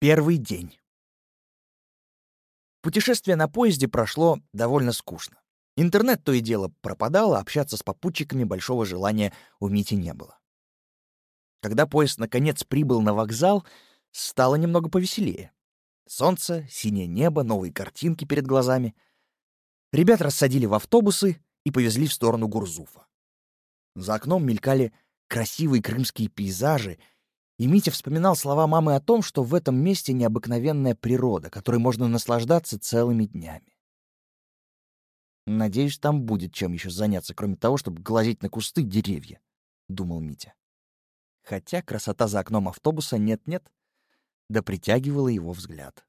Первый день. Путешествие на поезде прошло довольно скучно. Интернет то и дело пропадал, а общаться с попутчиками большого желания у Мити не было. Когда поезд наконец прибыл на вокзал, стало немного повеселее. Солнце, синее небо, новые картинки перед глазами. Ребят рассадили в автобусы и повезли в сторону Гурзуфа. За окном мелькали красивые крымские пейзажи, и Митя вспоминал слова мамы о том, что в этом месте необыкновенная природа, которой можно наслаждаться целыми днями. «Надеюсь, там будет чем еще заняться, кроме того, чтобы глазеть на кусты деревья», — думал Митя. Хотя красота за окном автобуса нет-нет, да притягивала его взгляд.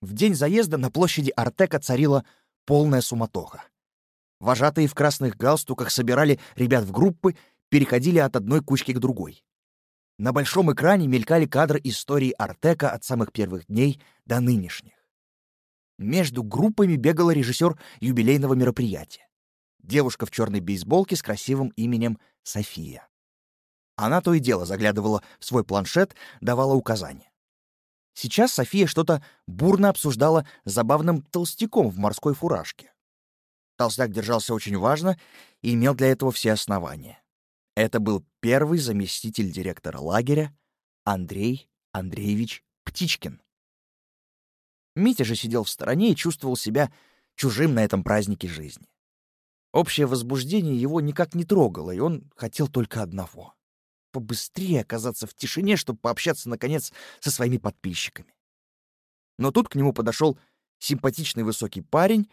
В день заезда на площади Артека царила полная суматоха. Вожатые в красных галстуках собирали ребят в группы, переходили от одной кучки к другой. На большом экране мелькали кадры истории Артека от самых первых дней до нынешних. Между группами бегала режиссер юбилейного мероприятия. Девушка в черной бейсболке с красивым именем София. Она то и дело заглядывала в свой планшет, давала указания. Сейчас София что-то бурно обсуждала с забавным толстяком в морской фуражке. Толстяк держался очень важно и имел для этого все основания. Это был первый заместитель директора лагеря Андрей Андреевич Птичкин. Митя же сидел в стороне и чувствовал себя чужим на этом празднике жизни. Общее возбуждение его никак не трогало, и он хотел только одного побыстрее оказаться в тишине, чтобы пообщаться, наконец, со своими подписчиками. Но тут к нему подошел симпатичный высокий парень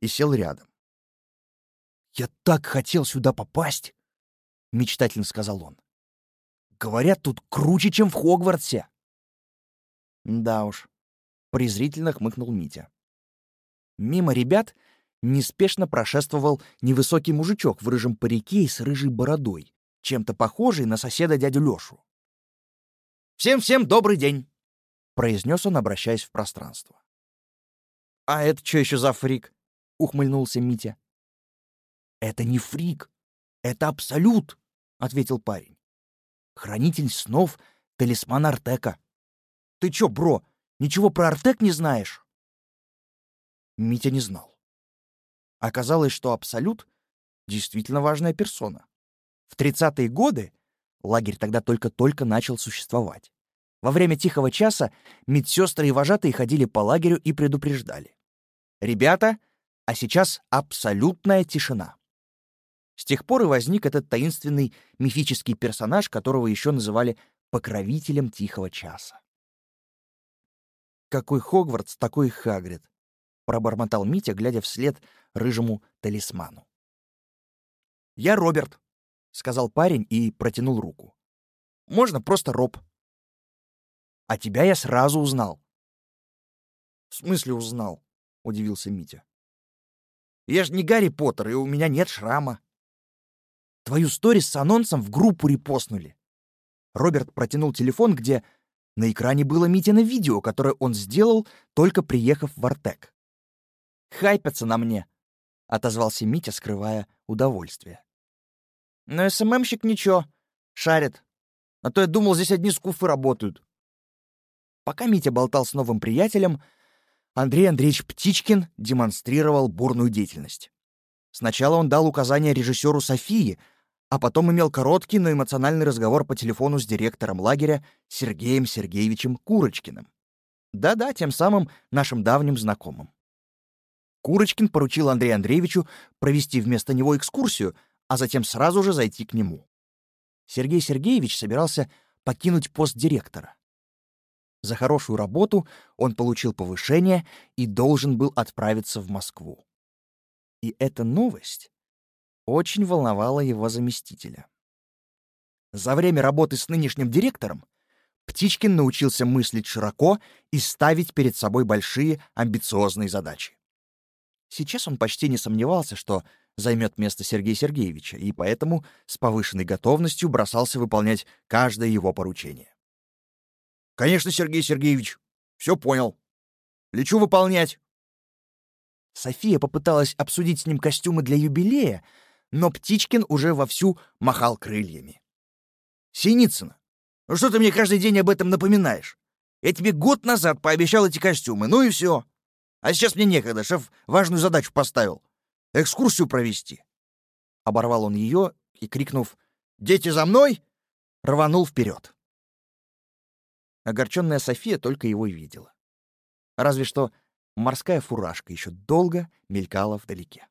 и сел рядом. «Я так хотел сюда попасть!» — мечтательно сказал он. «Говорят, тут круче, чем в Хогвартсе!» «Да уж», — презрительно хмыкнул Митя. Мимо ребят неспешно прошествовал невысокий мужичок в рыжем парике и с рыжей бородой, чем-то похожий на соседа дядю Лёшу. «Всем-всем добрый день!» — произнес он, обращаясь в пространство. «А это что еще за фрик?» — ухмыльнулся Митя. «Это не фрик, это абсолют!» — ответил парень. «Хранитель снов, талисман Артека. Ты чё, бро, ничего про Артек не знаешь?» Митя не знал. Оказалось, что Абсолют — действительно важная персона. В 30-е годы лагерь тогда только-только начал существовать. Во время тихого часа медсестры и вожатые ходили по лагерю и предупреждали. «Ребята, а сейчас абсолютная тишина». С тех пор и возник этот таинственный мифический персонаж, которого еще называли покровителем тихого часа. «Какой Хогвартс, такой Хагрид», — пробормотал Митя, глядя вслед рыжему талисману. «Я Роберт», — сказал парень и протянул руку. «Можно просто Роб». «А тебя я сразу узнал». «В смысле узнал?» — удивился Митя. «Я же не Гарри Поттер, и у меня нет шрама». «Твою сторис с анонсом в группу репостнули». Роберт протянул телефон, где на экране было Митино видео, которое он сделал, только приехав в Артек. «Хайпятся на мне», — отозвался Митя, скрывая удовольствие. Но СММщик ничего, шарит. А то я думал, здесь одни скуфы работают. Пока Митя болтал с новым приятелем, Андрей Андреевич Птичкин демонстрировал бурную деятельность. Сначала он дал указания режиссеру Софии, а потом имел короткий, но эмоциональный разговор по телефону с директором лагеря Сергеем Сергеевичем Курочкиным. Да-да, тем самым нашим давним знакомым. Курочкин поручил Андрею Андреевичу провести вместо него экскурсию — а затем сразу же зайти к нему. Сергей Сергеевич собирался покинуть пост директора. За хорошую работу он получил повышение и должен был отправиться в Москву. И эта новость очень волновала его заместителя. За время работы с нынешним директором Птичкин научился мыслить широко и ставить перед собой большие амбициозные задачи. Сейчас он почти не сомневался, что займет место Сергея Сергеевича, и поэтому с повышенной готовностью бросался выполнять каждое его поручение. «Конечно, Сергей Сергеевич, все понял. Лечу выполнять». София попыталась обсудить с ним костюмы для юбилея, но Птичкин уже вовсю махал крыльями. «Синицына, Ну что ты мне каждый день об этом напоминаешь? Я тебе год назад пообещал эти костюмы, ну и все. А сейчас мне некогда, шеф важную задачу поставил. Экскурсию провести. Оборвал он ее и, крикнув «Дети за мной!», рванул вперед. Огорченная София только его и видела. Разве что морская фуражка еще долго мелькала вдалеке.